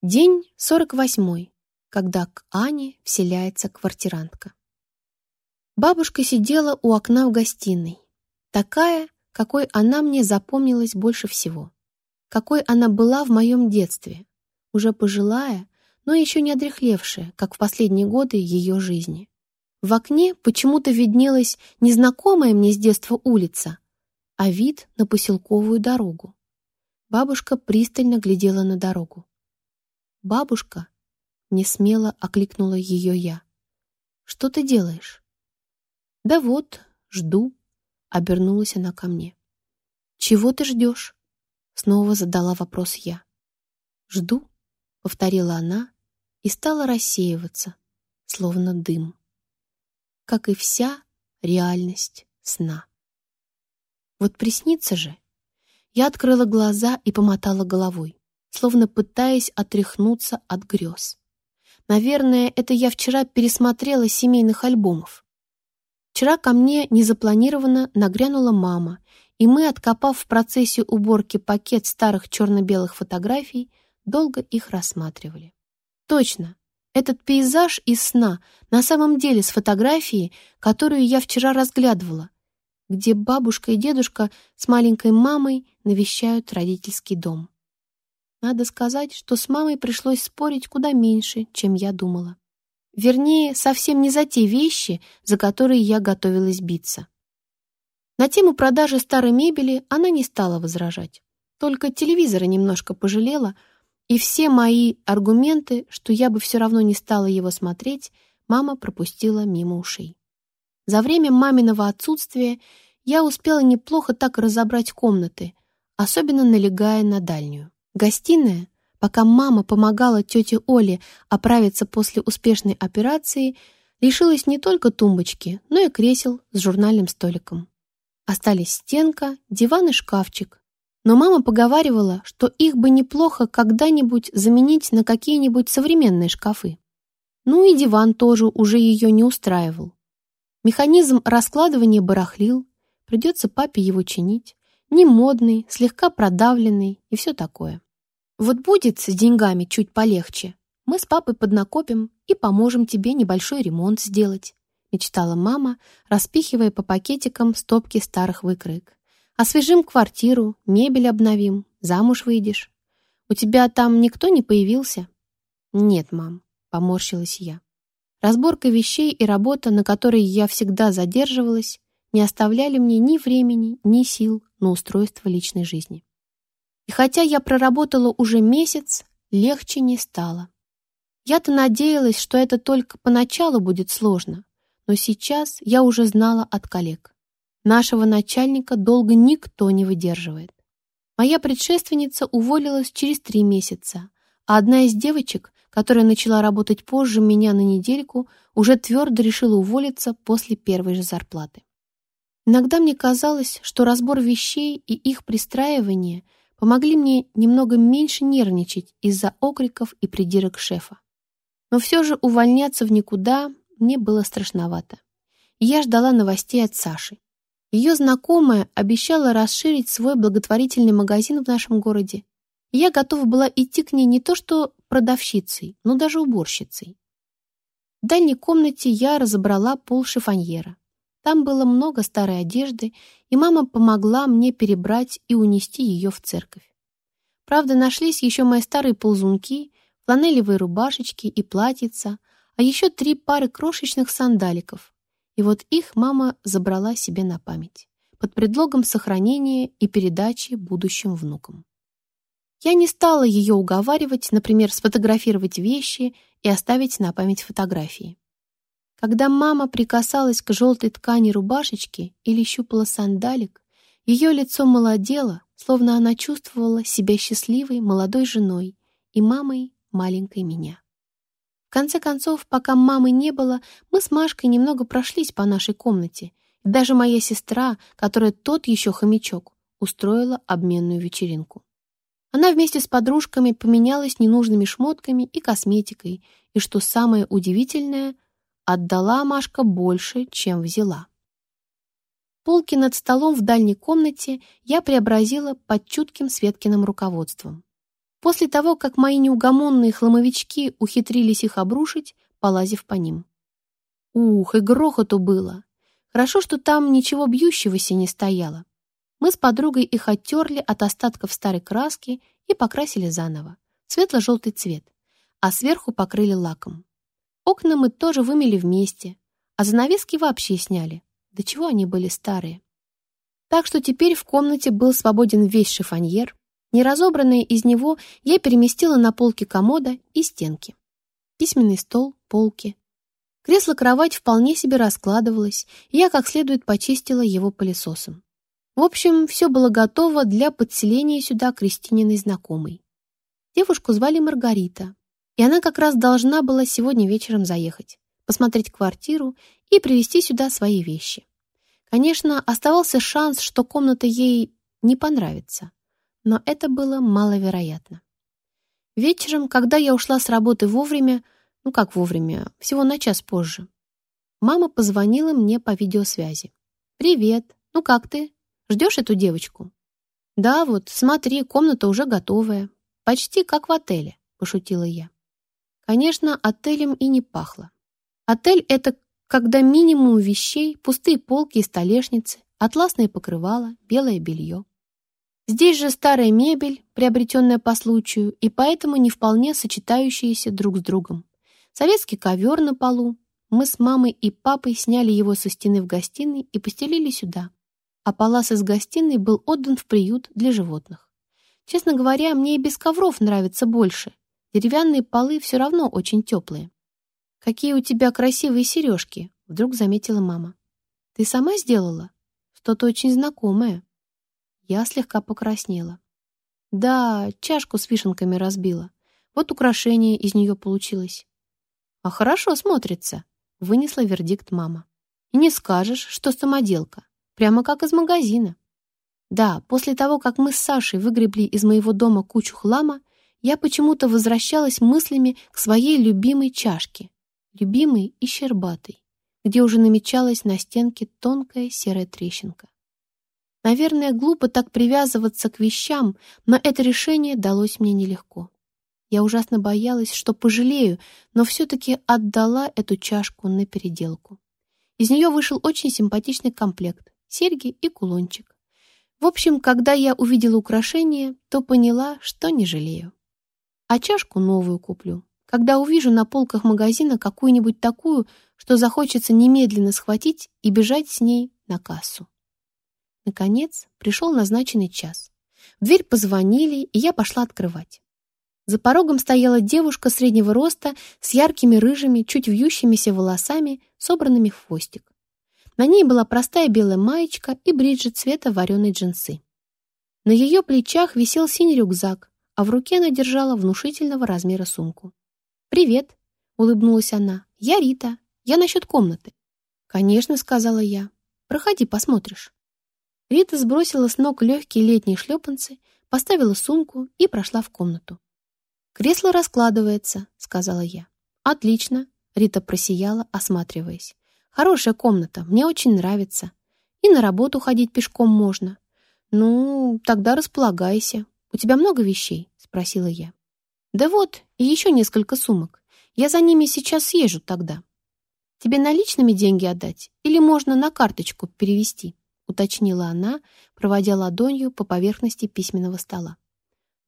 День 48, когда к Ане вселяется квартирантка. Бабушка сидела у окна в гостиной, такая, какой она мне запомнилась больше всего, какой она была в моем детстве, уже пожилая, но еще не одрехлевшая, как в последние годы ее жизни. В окне почему-то виднелась незнакомая мне с детства улица, а вид на поселковую дорогу. Бабушка пристально глядела на дорогу. «Бабушка!» — не смело окликнула ее я. «Что ты делаешь?» «Да вот, жду», — обернулась она ко мне. «Чего ты ждешь?» — снова задала вопрос я. «Жду», — повторила она и стала рассеиваться, словно дым. Как и вся реальность сна. Вот приснится же. Я открыла глаза и помотала головой словно пытаясь отряхнуться от грез. Наверное, это я вчера пересмотрела семейных альбомов. Вчера ко мне незапланированно нагрянула мама, и мы, откопав в процессе уборки пакет старых черно-белых фотографий, долго их рассматривали. Точно, этот пейзаж из сна на самом деле с фотографией, которую я вчера разглядывала, где бабушка и дедушка с маленькой мамой навещают родительский дом. Надо сказать, что с мамой пришлось спорить куда меньше, чем я думала. Вернее, совсем не за те вещи, за которые я готовилась биться. На тему продажи старой мебели она не стала возражать. Только телевизора немножко пожалела, и все мои аргументы, что я бы все равно не стала его смотреть, мама пропустила мимо ушей. За время маминого отсутствия я успела неплохо так разобрать комнаты, особенно налегая на дальнюю. Гостиная, пока мама помогала тете Оле оправиться после успешной операции, лишилась не только тумбочки, но и кресел с журнальным столиком. Остались стенка, диван и шкафчик. Но мама поговаривала, что их бы неплохо когда-нибудь заменить на какие-нибудь современные шкафы. Ну и диван тоже уже ее не устраивал. Механизм раскладывания барахлил, придется папе его чинить. Не модный, слегка продавленный и все такое. Вот будет с деньгами чуть полегче. Мы с папой поднакопим и поможем тебе небольшой ремонт сделать», мечтала мама, распихивая по пакетикам стопки старых выкроек. «Освежим квартиру, мебель обновим, замуж выйдешь. У тебя там никто не появился?» «Нет, мам», — поморщилась я. Разборка вещей и работа, на которой я всегда задерживалась, не оставляли мне ни времени, ни сил на устройство личной жизни. И хотя я проработала уже месяц, легче не стало. Я-то надеялась, что это только поначалу будет сложно, но сейчас я уже знала от коллег. Нашего начальника долго никто не выдерживает. Моя предшественница уволилась через три месяца, а одна из девочек, которая начала работать позже меня на недельку, уже твердо решила уволиться после первой же зарплаты. Иногда мне казалось, что разбор вещей и их пристраивание — помогли мне немного меньше нервничать из-за окриков и придирок шефа. Но все же увольняться в никуда мне было страшновато. Я ждала новостей от Саши. Ее знакомая обещала расширить свой благотворительный магазин в нашем городе. Я готова была идти к ней не то что продавщицей, но даже уборщицей. В дальней комнате я разобрала пол шифоньера. Там было много старой одежды, и мама помогла мне перебрать и унести ее в церковь. Правда, нашлись еще мои старые ползунки, фланелевые рубашечки и платьица, а еще три пары крошечных сандаликов. И вот их мама забрала себе на память, под предлогом сохранения и передачи будущим внукам. Я не стала ее уговаривать, например, сфотографировать вещи и оставить на память фотографии. Когда мама прикасалась к желтой ткани рубашечки или щупала сандалик, ее лицо молодело, словно она чувствовала себя счастливой молодой женой и мамой маленькой меня. В конце концов, пока мамы не было, мы с Машкой немного прошлись по нашей комнате, и даже моя сестра, которая тот еще хомячок, устроила обменную вечеринку. Она вместе с подружками поменялась ненужными шмотками и косметикой, и, что самое удивительное — Отдала Машка больше, чем взяла. Полки над столом в дальней комнате я преобразила под чутким Светкиным руководством. после того, как мои неугомонные хламовички ухитрились их обрушить, полазив по ним. Ух, и грохоту было! Хорошо, что там ничего бьющегося не стояло. Мы с подругой их оттерли от остатков старой краски и покрасили заново, светло-желтый цвет, а сверху покрыли лаком. Окна мы тоже вымели вместе, а занавески вообще сняли. До чего они были старые. Так что теперь в комнате был свободен весь шифоньер, неразобранные из него я переместила на полки комода и стенки. Письменный стол, полки. Кресло-кровать вполне себе раскладывалось, я как следует почистила его пылесосом. В общем, все было готово для подселения сюда Кристининой знакомой. Девушку звали Маргарита, и она как раз должна была сегодня вечером заехать, посмотреть квартиру и привезти сюда свои вещи. Конечно, оставался шанс, что комната ей не понравится, но это было маловероятно. Вечером, когда я ушла с работы вовремя, ну как вовремя, всего на час позже, мама позвонила мне по видеосвязи. «Привет, ну как ты?» Ждешь эту девочку?» «Да, вот, смотри, комната уже готовая. Почти как в отеле», — пошутила я. Конечно, отелем и не пахло. Отель — это когда минимум вещей, пустые полки и столешницы, атласные покрывала, белое белье. Здесь же старая мебель, приобретенная по случаю, и поэтому не вполне сочетающиеся друг с другом. Советский ковер на полу. Мы с мамой и папой сняли его со стены в гостиной и постелили сюда а палас из гостиной был отдан в приют для животных. Честно говоря, мне и без ковров нравится больше. Деревянные полы все равно очень теплые. «Какие у тебя красивые сережки!» — вдруг заметила мама. «Ты сама сделала? Что-то очень знакомое». Я слегка покраснела. «Да, чашку с вишенками разбила. Вот украшение из нее получилось». «А хорошо смотрится», — вынесла вердикт мама. «И не скажешь, что самоделка. Прямо как из магазина. Да, после того, как мы с Сашей выгребли из моего дома кучу хлама, я почему-то возвращалась мыслями к своей любимой чашке, любимой и щербатой, где уже намечалась на стенке тонкая серая трещинка. Наверное, глупо так привязываться к вещам, но это решение далось мне нелегко. Я ужасно боялась, что пожалею, но все-таки отдала эту чашку на переделку. Из нее вышел очень симпатичный комплект серьги и кулончик. В общем, когда я увидела украшение, то поняла, что не жалею. А чашку новую куплю. Когда увижу на полках магазина какую-нибудь такую, что захочется немедленно схватить и бежать с ней на кассу. Наконец, пришел назначенный час. В дверь позвонили, и я пошла открывать. За порогом стояла девушка среднего роста с яркими рыжими, чуть вьющимися волосами, собранными в хвостик. На ней была простая белая маечка и бриджи цвета вареной джинсы. На ее плечах висел синий рюкзак, а в руке она держала внушительного размера сумку. «Привет», — улыбнулась она, — «я Рита, я насчет комнаты». «Конечно», — сказала я, — «проходи, посмотришь». Рита сбросила с ног легкие летние шлепанцы, поставила сумку и прошла в комнату. «Кресло раскладывается», — сказала я. «Отлично», — Рита просияла, осматриваясь. Хорошая комната, мне очень нравится. И на работу ходить пешком можно. Ну, тогда располагайся. У тебя много вещей? Спросила я. Да вот, и еще несколько сумок. Я за ними сейчас съезжу тогда. Тебе наличными деньги отдать или можно на карточку перевести? Уточнила она, проводя ладонью по поверхности письменного стола.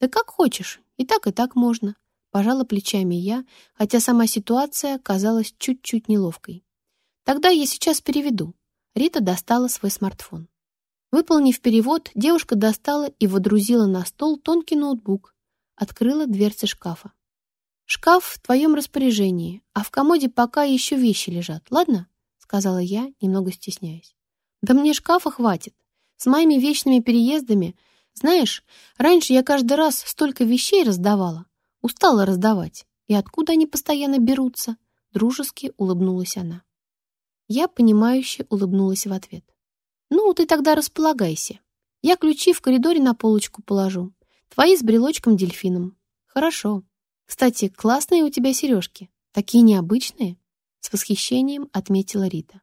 Да как хочешь, и так, и так можно. Пожала плечами я, хотя сама ситуация казалась чуть-чуть неловкой. Тогда я сейчас переведу. Рита достала свой смартфон. Выполнив перевод, девушка достала и водрузила на стол тонкий ноутбук, открыла дверцы шкафа. «Шкаф в твоем распоряжении, а в комоде пока еще вещи лежат, ладно?» — сказала я, немного стесняясь. «Да мне шкафа хватит. С моими вечными переездами. Знаешь, раньше я каждый раз столько вещей раздавала. Устала раздавать. И откуда они постоянно берутся?» Дружески улыбнулась она. Я, понимающе улыбнулась в ответ. «Ну, ты тогда располагайся. Я ключи в коридоре на полочку положу. Твои с брелочком-дельфином. Хорошо. Кстати, классные у тебя сережки. Такие необычные». С восхищением отметила Рита.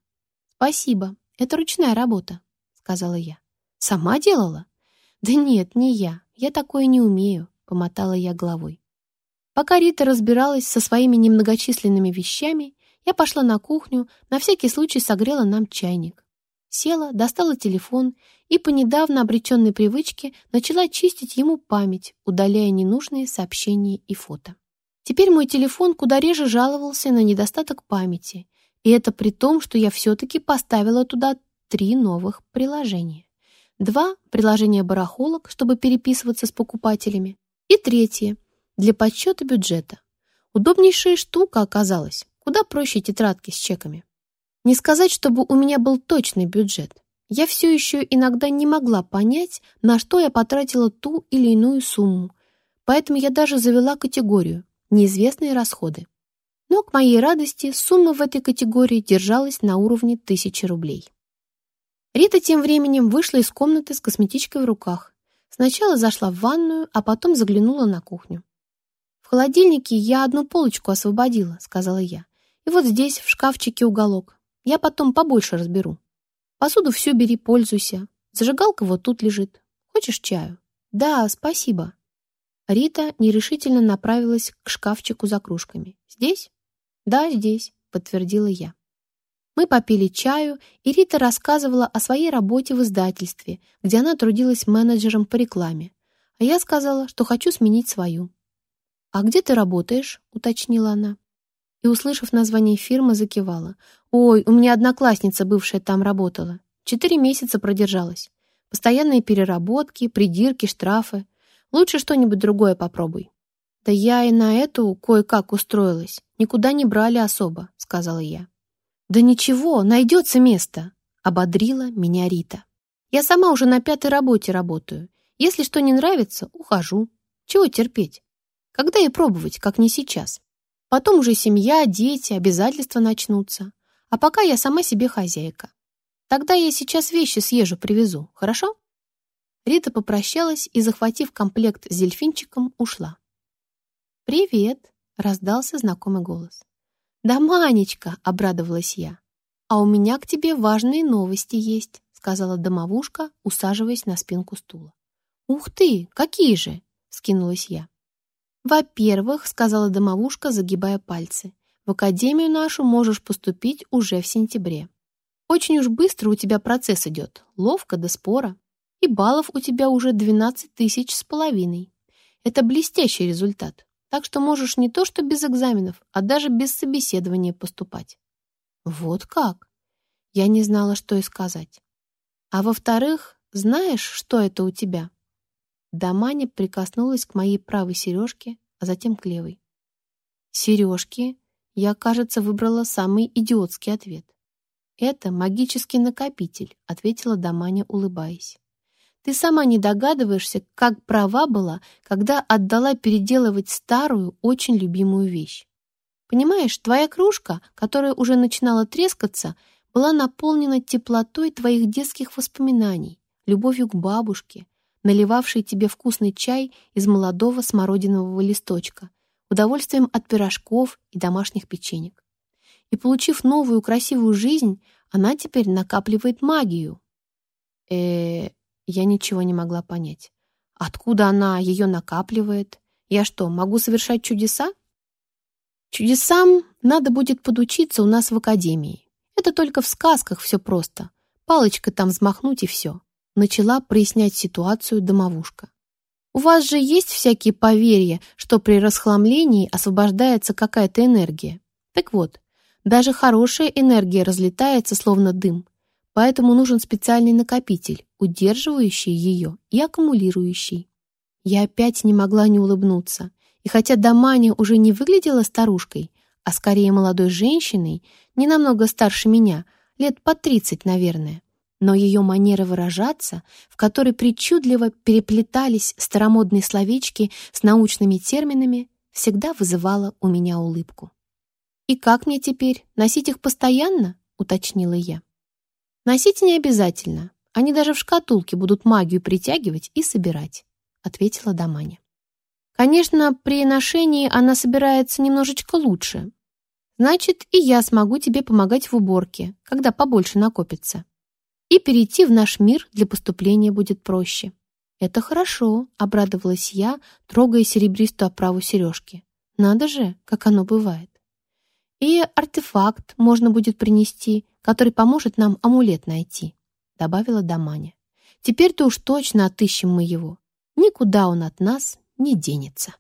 «Спасибо. Это ручная работа», — сказала я. «Сама делала?» «Да нет, не я. Я такое не умею», помотала я головой. Пока Рита разбиралась со своими немногочисленными вещами, я пошла на кухню, на всякий случай согрела нам чайник. Села, достала телефон и по недавно обретенной привычке начала чистить ему память, удаляя ненужные сообщения и фото. Теперь мой телефон куда реже жаловался на недостаток памяти, и это при том, что я все-таки поставила туда три новых приложения. Два — приложение барахолок, чтобы переписываться с покупателями, и третье — для подсчета бюджета. Удобнейшая штука оказалась, куда проще тетрадки с чеками. Не сказать, чтобы у меня был точный бюджет. Я все еще иногда не могла понять, на что я потратила ту или иную сумму, поэтому я даже завела категорию «неизвестные расходы». Но, к моей радости, сумма в этой категории держалась на уровне тысячи рублей. Рита тем временем вышла из комнаты с косметичкой в руках. Сначала зашла в ванную, а потом заглянула на кухню. «В холодильнике я одну полочку освободила», — сказала я. «И вот здесь, в шкафчике, уголок. Я потом побольше разберу. Посуду всю бери, пользуйся. Зажигалка вот тут лежит. Хочешь чаю?» «Да, спасибо». Рита нерешительно направилась к шкафчику за кружками. «Здесь?» «Да, здесь», — подтвердила я. Мы попили чаю, и Рита рассказывала о своей работе в издательстве, где она трудилась менеджером по рекламе. А я сказала, что хочу сменить свою. «А где ты работаешь?» — уточнила она. И, услышав название фирмы, закивала. «Ой, у меня одноклассница бывшая там работала. Четыре месяца продержалась. Постоянные переработки, придирки, штрафы. Лучше что-нибудь другое попробуй». «Да я и на эту кое-как устроилась. Никуда не брали особо», — сказала я. «Да ничего, найдется место», — ободрила меня Рита. «Я сама уже на пятой работе работаю. Если что не нравится, ухожу. Чего терпеть? Когда и пробовать, как не сейчас? Потом уже семья, дети, обязательства начнутся. А пока я сама себе хозяйка. Тогда я сейчас вещи съезжу, привезу, хорошо?» Рита попрощалась и, захватив комплект с дельфинчиком, ушла. «Привет!» — раздался знакомый голос. «Да, Манечка!» — обрадовалась я. «А у меня к тебе важные новости есть», — сказала домовушка, усаживаясь на спинку стула. «Ух ты! Какие же!» — скинулась я. «Во-первых, — сказала домовушка, загибая пальцы, — в академию нашу можешь поступить уже в сентябре. Очень уж быстро у тебя процесс идет, ловко до спора, и баллов у тебя уже 12 тысяч с половиной. Это блестящий результат, так что можешь не то что без экзаменов, а даже без собеседования поступать». «Вот как?» Я не знала, что и сказать. «А во-вторых, знаешь, что это у тебя?» Даманя прикоснулась к моей правой сережке, а затем к левой. Сережки я, кажется, выбрала самый идиотский ответ. «Это магический накопитель», — ответила Даманя, улыбаясь. «Ты сама не догадываешься, как права была, когда отдала переделывать старую, очень любимую вещь. Понимаешь, твоя кружка, которая уже начинала трескаться, была наполнена теплотой твоих детских воспоминаний, любовью к бабушке, наливавший тебе вкусный чай из молодого смородинового листочка, удовольствием от пирожков и домашних печенек. И, получив новую красивую жизнь, она теперь накапливает магию. э я ничего не могла понять. Откуда она ее накапливает? Я что, могу совершать чудеса? Чудесам надо будет подучиться у нас в академии. Это только в сказках все просто. Палочкой там взмахнуть и все начала прояснять ситуацию домовушка. У вас же есть всякие поверья, что при расхламлении освобождается какая-то энергия. Так вот, даже хорошая энергия разлетается словно дым, поэтому нужен специальный накопитель, удерживающий ее и аккумулирующий. Я опять не могла не улыбнуться, и хотя Даманя уже не выглядела старушкой, а скорее молодой женщиной, не намного старше меня, лет по тридцать, наверное, но ее манера выражаться, в которой причудливо переплетались старомодные словечки с научными терминами, всегда вызывала у меня улыбку. «И как мне теперь, носить их постоянно?» — уточнила я. «Носить не обязательно. Они даже в шкатулке будут магию притягивать и собирать», — ответила Даманя. «Конечно, при ношении она собирается немножечко лучше. Значит, и я смогу тебе помогать в уборке, когда побольше накопится и перейти в наш мир для поступления будет проще. «Это хорошо», — обрадовалась я, трогая серебристую оправу сережки. «Надо же, как оно бывает». «И артефакт можно будет принести, который поможет нам амулет найти», — добавила Даманя. «Теперь-то уж точно отыщем мы его. Никуда он от нас не денется».